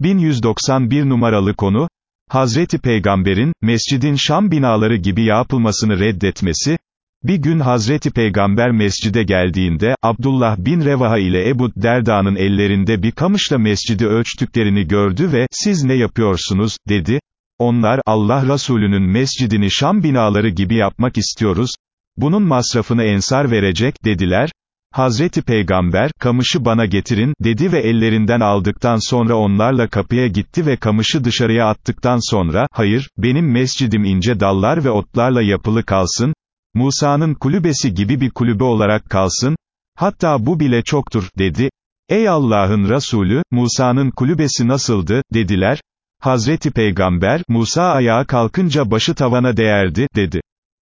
1191 numaralı konu, Hazreti Peygamber'in, mescidin Şam binaları gibi yapılmasını reddetmesi, bir gün Hazreti Peygamber mescide geldiğinde, Abdullah bin Revaha ile Ebu Derda'nın ellerinde bir kamışla mescidi ölçtüklerini gördü ve, siz ne yapıyorsunuz, dedi. Onlar, Allah Resulü'nün mescidini Şam binaları gibi yapmak istiyoruz, bunun masrafını ensar verecek, dediler. Hazreti Peygamber, kamışı bana getirin, dedi ve ellerinden aldıktan sonra onlarla kapıya gitti ve kamışı dışarıya attıktan sonra, hayır, benim mescidim ince dallar ve otlarla yapılı kalsın, Musa'nın kulübesi gibi bir kulübe olarak kalsın, hatta bu bile çoktur, dedi. Ey Allah'ın Resulü, Musa'nın kulübesi nasıldı, dediler. Hazreti Peygamber, Musa ayağa kalkınca başı tavana değerdi, dedi.